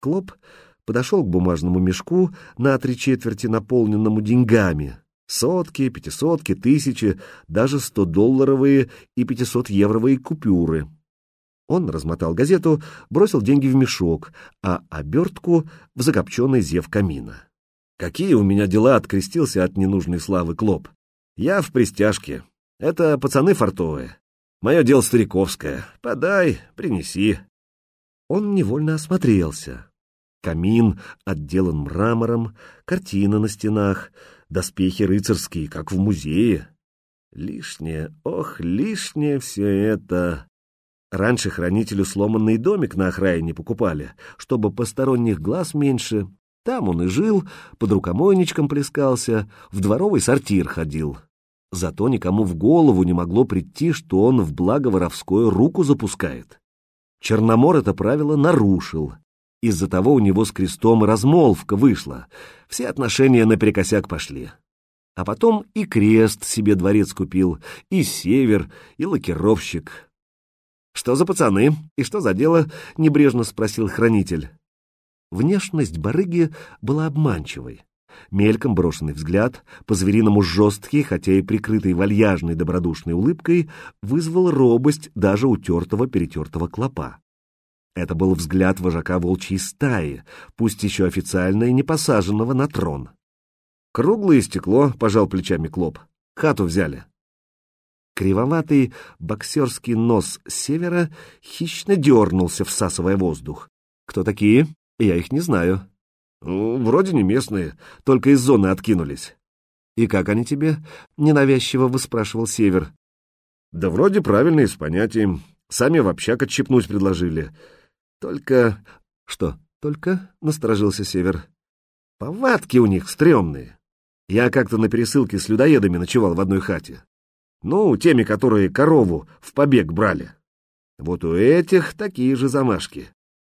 Клоп подошел к бумажному мешку на три четверти, наполненному деньгами. Сотки, пятисотки, тысячи, даже сто-долларовые и пятисот-евровые купюры. Он размотал газету, бросил деньги в мешок, а обертку в закопченный зев камина. «Какие у меня дела?» — открестился от ненужной славы Клоп. «Я в пристяжке. Это пацаны фартовые. Мое дело стариковское. Подай, принеси». Он невольно осмотрелся. Камин отделан мрамором, картины на стенах, доспехи рыцарские, как в музее. Лишнее, ох, лишнее все это. Раньше хранителю сломанный домик на окраине покупали, чтобы посторонних глаз меньше. Там он и жил, под рукомойничком плескался, в дворовый сортир ходил. Зато никому в голову не могло прийти, что он в благо воровское руку запускает. Черномор это правило нарушил, из-за того у него с крестом размолвка вышла, все отношения наперекосяк пошли. А потом и крест себе дворец купил, и север, и лакировщик. «Что за пацаны? И что за дело?» — небрежно спросил хранитель. Внешность барыги была обманчивой. Мельком брошенный взгляд, по-звериному жесткий, хотя и прикрытый вальяжной добродушной улыбкой, вызвал робость даже утертого-перетертого клопа. Это был взгляд вожака волчьей стаи, пусть еще официально и не посаженного на трон. «Круглое стекло», — пожал плечами Клоп. «Хату взяли». Кривоватый боксерский нос севера хищно дернулся, всасывая воздух. «Кто такие? Я их не знаю». «Ну, «Вроде не местные, только из зоны откинулись». «И как они тебе?» — ненавязчиво выспрашивал Север. «Да вроде правильные с понятием. Сами в общак отщипнуть предложили. Только... Что, только? Насторожился Север. Повадки у них стрёмные. Я как-то на пересылке с людоедами ночевал в одной хате. Ну, теми, которые корову в побег брали. Вот у этих такие же замашки.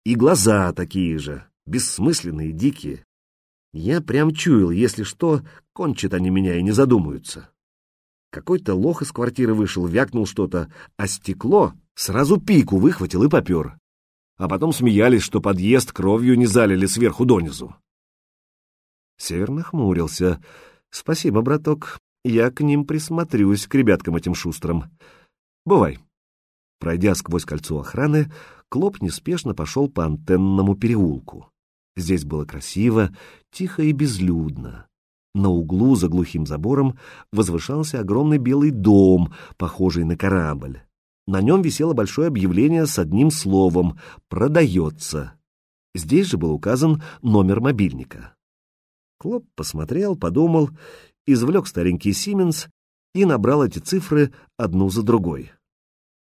И глаза такие же, бессмысленные, дикие. Я прям чуял, если что, кончат они меня и не задумаются. Какой-то лох из квартиры вышел, вякнул что-то, а стекло сразу пику выхватил и попер а потом смеялись, что подъезд кровью не залили сверху донизу. Север нахмурился. «Спасибо, браток, я к ним присмотрюсь, к ребяткам этим шустрым. Бывай». Пройдя сквозь кольцо охраны, Клоп неспешно пошел по антенному переулку. Здесь было красиво, тихо и безлюдно. На углу за глухим забором возвышался огромный белый дом, похожий на корабль. На нем висело большое объявление с одним словом «Продается». Здесь же был указан номер мобильника. Клоп посмотрел, подумал, извлек старенький Сименс и набрал эти цифры одну за другой.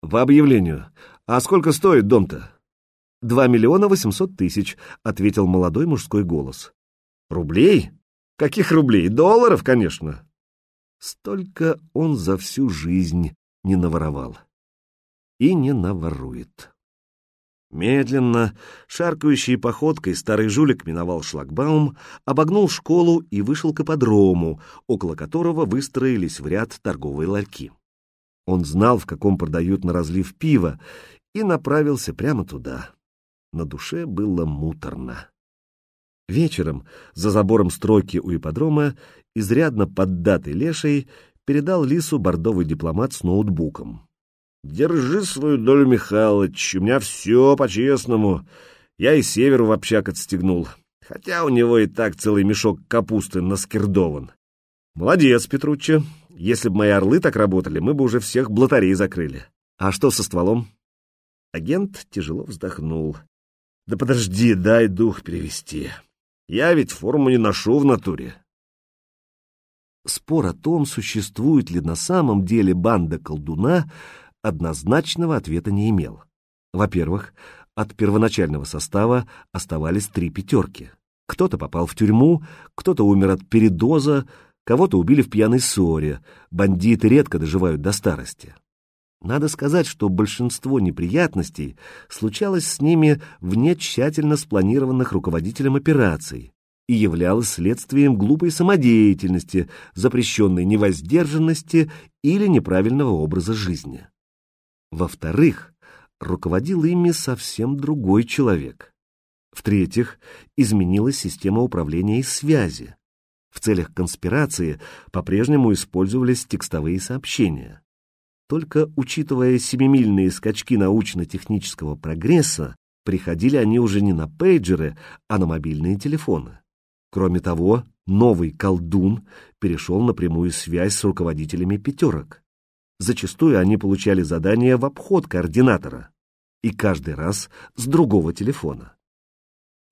«В объявлению. А сколько стоит дом-то?» «Два миллиона восемьсот тысяч», — ответил молодой мужской голос. «Рублей? Каких рублей? Долларов, конечно». Столько он за всю жизнь не наворовал и не наворует. Медленно, шаркающей походкой, старый жулик миновал шлагбаум, обогнул школу и вышел к ипподрому, около которого выстроились в ряд торговые ларьки. Он знал, в каком продают на разлив пиво, и направился прямо туда. На душе было муторно. Вечером, за забором стройки у ипподрома, изрядно поддатый леший передал Лису бордовый дипломат с ноутбуком. Держи свою долю, Михалыч, у меня все по-честному. Я и северу в общак отстегнул, хотя у него и так целый мешок капусты наскирдован. Молодец, Петруччо. Если бы мои орлы так работали, мы бы уже всех блатарей закрыли. А что со стволом? Агент тяжело вздохнул. Да подожди, дай дух перевести. Я ведь форму не ношу в натуре. Спор о том, существует ли на самом деле банда колдуна, однозначного ответа не имел. Во-первых, от первоначального состава оставались три пятерки. Кто-то попал в тюрьму, кто-то умер от передоза, кого-то убили в пьяной ссоре, бандиты редко доживают до старости. Надо сказать, что большинство неприятностей случалось с ними вне тщательно спланированных руководителем операций и являлось следствием глупой самодеятельности, запрещенной невоздержанности или неправильного образа жизни. Во-вторых, руководил ими совсем другой человек. В-третьих, изменилась система управления и связи. Целях конспирации по-прежнему использовались текстовые сообщения. Только учитывая семимильные скачки научно-технического прогресса, приходили они уже не на пейджеры, а на мобильные телефоны. Кроме того, новый колдун перешел на прямую связь с руководителями пятерок. Зачастую они получали задания в обход координатора, и каждый раз с другого телефона.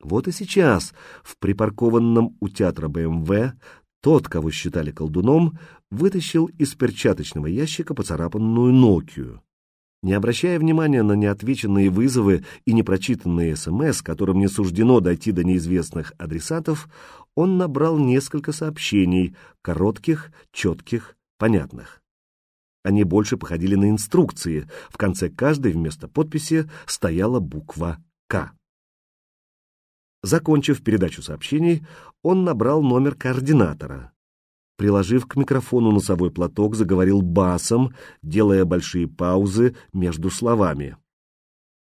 Вот и сейчас в припаркованном у театра БМВ тот, кого считали колдуном, вытащил из перчаточного ящика поцарапанную Нокию. Не обращая внимания на неотвеченные вызовы и непрочитанные СМС, которым не суждено дойти до неизвестных адресатов, он набрал несколько сообщений, коротких, четких, понятных. Они больше походили на инструкции, в конце каждой вместо подписи стояла буква «К». Закончив передачу сообщений, он набрал номер координатора. Приложив к микрофону носовой платок, заговорил басом, делая большие паузы между словами.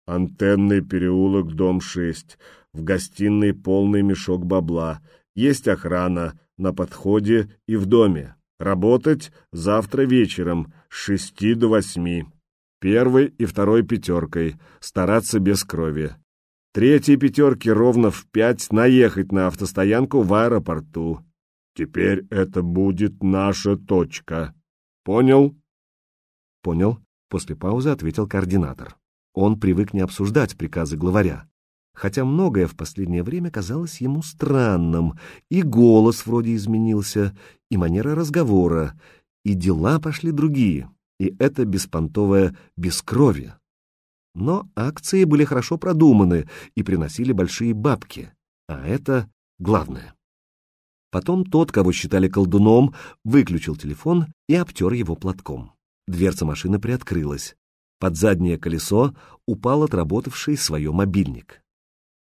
«Антенный переулок, дом 6. В гостиной полный мешок бабла. Есть охрана на подходе и в доме. Работать завтра вечером с шести до восьми. Первой и второй пятеркой. Стараться без крови. Третьей пятерки ровно в пять наехать на автостоянку в аэропорту. Теперь это будет наша точка. Понял? Понял. После паузы ответил координатор. Он привык не обсуждать приказы главаря. Хотя многое в последнее время казалось ему странным. И голос вроде изменился, и манера разговора, и дела пошли другие. И это беспонтовое бескровие. Но акции были хорошо продуманы и приносили большие бабки, а это главное. Потом тот, кого считали колдуном, выключил телефон и обтер его платком. Дверца машины приоткрылась. Под заднее колесо упал отработавший свое мобильник.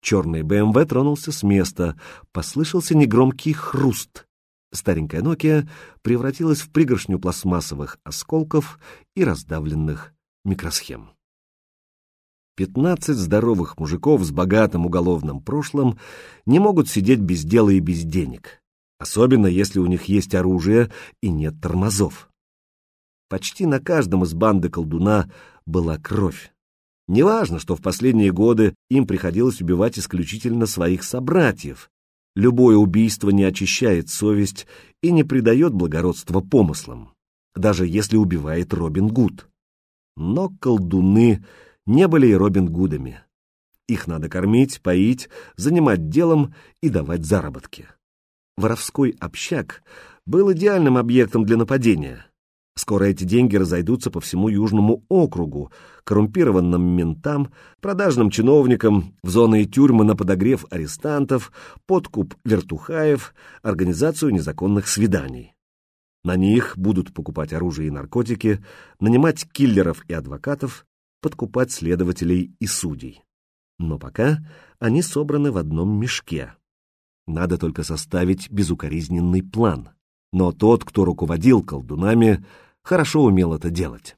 Черный БМВ тронулся с места, послышался негромкий хруст. Старенькая Nokia превратилась в пригоршню пластмассовых осколков и раздавленных микросхем. Пятнадцать здоровых мужиков с богатым уголовным прошлым не могут сидеть без дела и без денег, особенно если у них есть оружие и нет тормозов. Почти на каждом из банды колдуна была кровь. Неважно, что в последние годы им приходилось убивать исключительно своих собратьев. Любое убийство не очищает совесть и не придает благородства помыслам, даже если убивает Робин Гуд. Но колдуны не были и Робин Гудами. Их надо кормить, поить, занимать делом и давать заработки. Воровской общак был идеальным объектом для нападения. Скоро эти деньги разойдутся по всему Южному округу, коррумпированным ментам, продажным чиновникам, в зоны и тюрьмы на подогрев арестантов, подкуп вертухаев, организацию незаконных свиданий. На них будут покупать оружие и наркотики, нанимать киллеров и адвокатов, подкупать следователей и судей. Но пока они собраны в одном мешке. Надо только составить безукоризненный план. Но тот, кто руководил колдунами, хорошо умел это делать.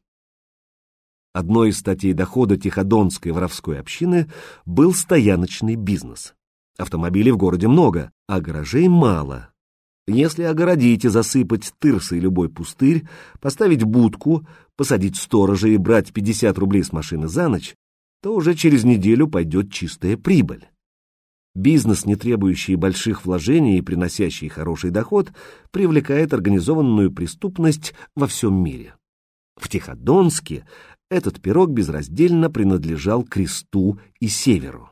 Одной из статей дохода Тиходонской воровской общины был стояночный бизнес. Автомобилей в городе много, а гаражей мало. Если огородить и засыпать тырсой любой пустырь, поставить будку, посадить сторожа и брать 50 рублей с машины за ночь, то уже через неделю пойдет чистая прибыль. Бизнес, не требующий больших вложений и приносящий хороший доход, привлекает организованную преступность во всем мире. В Тиходонске этот пирог безраздельно принадлежал Кресту и Северу.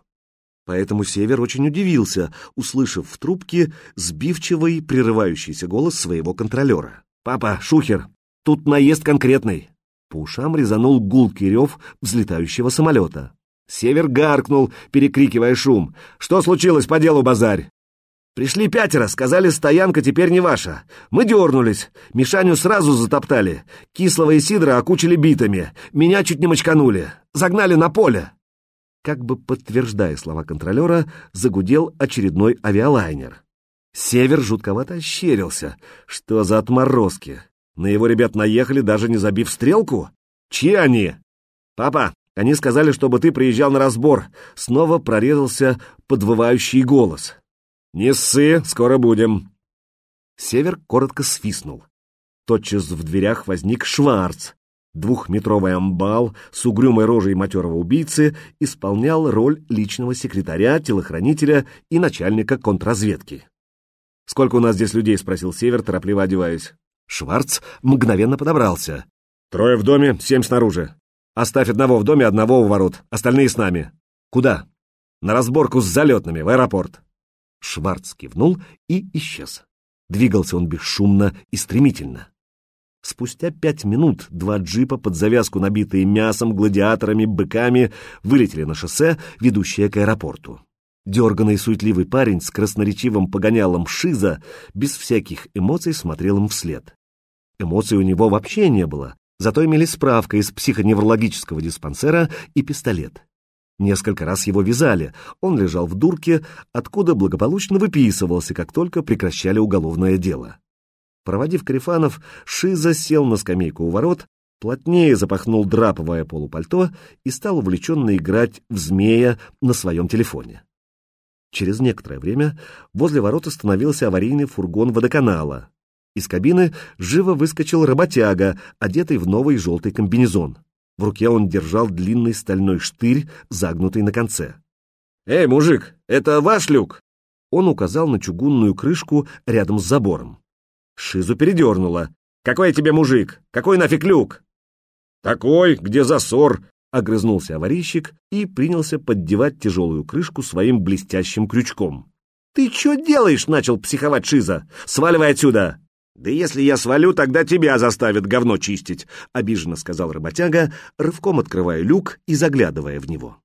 Поэтому Север очень удивился, услышав в трубке сбивчивый, прерывающийся голос своего контролера. «Папа, шухер, тут наезд конкретный!» По ушам резанул гулкий рев взлетающего самолета. Север гаркнул, перекрикивая шум. «Что случилось по делу, базарь?» «Пришли пятеро, сказали, стоянка теперь не ваша. Мы дернулись. Мишаню сразу затоптали. Кислого и Сидора окучили битами. Меня чуть не мочканули. Загнали на поле как бы подтверждая слова контролера, загудел очередной авиалайнер. Север жутковато ощерился. Что за отморозки? На его ребят наехали, даже не забив стрелку? Чьи они? Папа, Они сказали, чтобы ты приезжал на разбор. Снова прорезался подвывающий голос. Не ссы, скоро будем. Север коротко свистнул. Тотчас в дверях возник Шварц. Двухметровый амбал с угрюмой рожей матерого убийцы исполнял роль личного секретаря, телохранителя и начальника контрразведки. «Сколько у нас здесь людей?» — спросил Север, торопливо одеваясь. Шварц мгновенно подобрался. «Трое в доме, семь снаружи. Оставь одного в доме, одного у ворот. Остальные с нами. Куда? На разборку с залетными, в аэропорт». Шварц кивнул и исчез. Двигался он бесшумно и стремительно. Спустя пять минут два джипа под завязку, набитые мясом, гладиаторами, быками, вылетели на шоссе, ведущее к аэропорту. Дерганный суетливый парень с красноречивым погонялом Шиза без всяких эмоций смотрел им вслед. Эмоций у него вообще не было, зато имели справка из психоневрологического диспансера и пистолет. Несколько раз его вязали, он лежал в дурке, откуда благополучно выписывался, как только прекращали уголовное дело. Проводив Карифанов, Шиза сел на скамейку у ворот, плотнее запахнул драповое полупальто и стал увлеченно играть в змея на своем телефоне. Через некоторое время возле ворот остановился аварийный фургон водоканала. Из кабины живо выскочил работяга, одетый в новый желтый комбинезон. В руке он держал длинный стальной штырь, загнутый на конце. «Эй, мужик, это ваш люк?» Он указал на чугунную крышку рядом с забором. Шизу передернуло. «Какой тебе мужик? Какой нафиг люк?» «Такой, где засор», — огрызнулся аварийщик и принялся поддевать тяжелую крышку своим блестящим крючком. «Ты что делаешь?» — начал психовать Шиза. «Сваливай отсюда!» «Да если я свалю, тогда тебя заставят говно чистить», — обиженно сказал работяга, рывком открывая люк и заглядывая в него.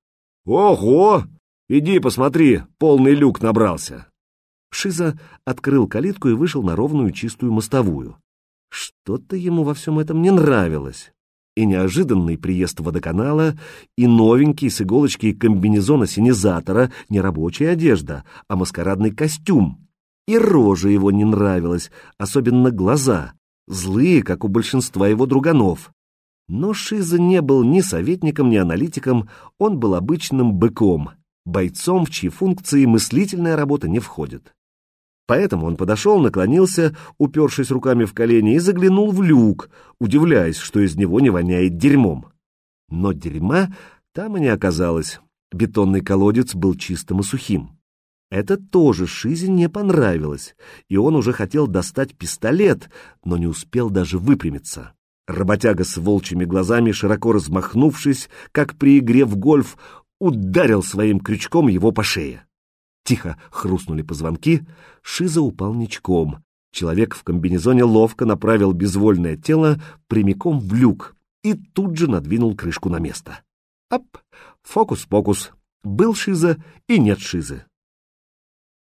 «Ого! Иди посмотри, полный люк набрался!» Шиза открыл калитку и вышел на ровную чистую мостовую. Что-то ему во всем этом не нравилось. И неожиданный приезд водоканала, и новенький с иголочки комбинезона синизатора не рабочая одежда, а маскарадный костюм. И рожа его не нравилась, особенно глаза, злые, как у большинства его друганов. Но Шиза не был ни советником, ни аналитиком, он был обычным быком, бойцом, в чьи функции мыслительная работа не входит. Поэтому он подошел, наклонился, упершись руками в колени, и заглянул в люк, удивляясь, что из него не воняет дерьмом. Но дерьма там и не оказалось. Бетонный колодец был чистым и сухим. Это тоже Шизе не понравилось, и он уже хотел достать пистолет, но не успел даже выпрямиться. Работяга с волчьими глазами, широко размахнувшись, как при игре в гольф, ударил своим крючком его по шее. Тихо хрустнули позвонки, Шиза упал ничком. Человек в комбинезоне ловко направил безвольное тело прямиком в люк и тут же надвинул крышку на место. Ап! Фокус-покус. Был Шиза и нет Шизы.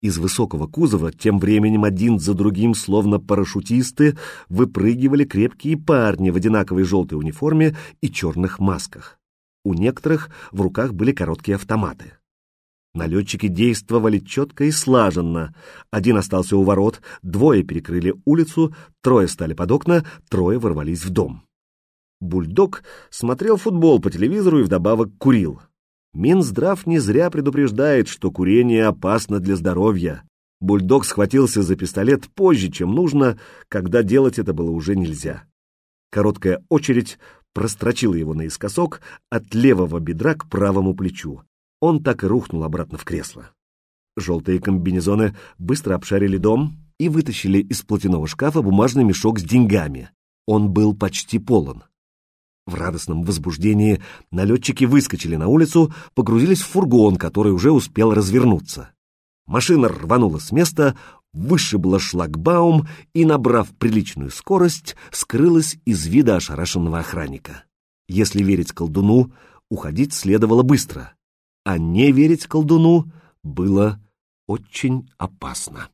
Из высокого кузова тем временем один за другим, словно парашютисты, выпрыгивали крепкие парни в одинаковой желтой униформе и черных масках. У некоторых в руках были короткие автоматы. Налетчики действовали четко и слаженно. Один остался у ворот, двое перекрыли улицу, трое стали под окна, трое ворвались в дом. Бульдог смотрел футбол по телевизору и вдобавок курил. Минздрав не зря предупреждает, что курение опасно для здоровья. Бульдог схватился за пистолет позже, чем нужно, когда делать это было уже нельзя. Короткая очередь прострочила его наискосок от левого бедра к правому плечу он так и рухнул обратно в кресло. Желтые комбинезоны быстро обшарили дом и вытащили из платяного шкафа бумажный мешок с деньгами. Он был почти полон. В радостном возбуждении налетчики выскочили на улицу, погрузились в фургон, который уже успел развернуться. Машина рванула с места, вышибла шлагбаум и, набрав приличную скорость, скрылась из вида ошарашенного охранника. Если верить колдуну, уходить следовало быстро а не верить колдуну было очень опасно.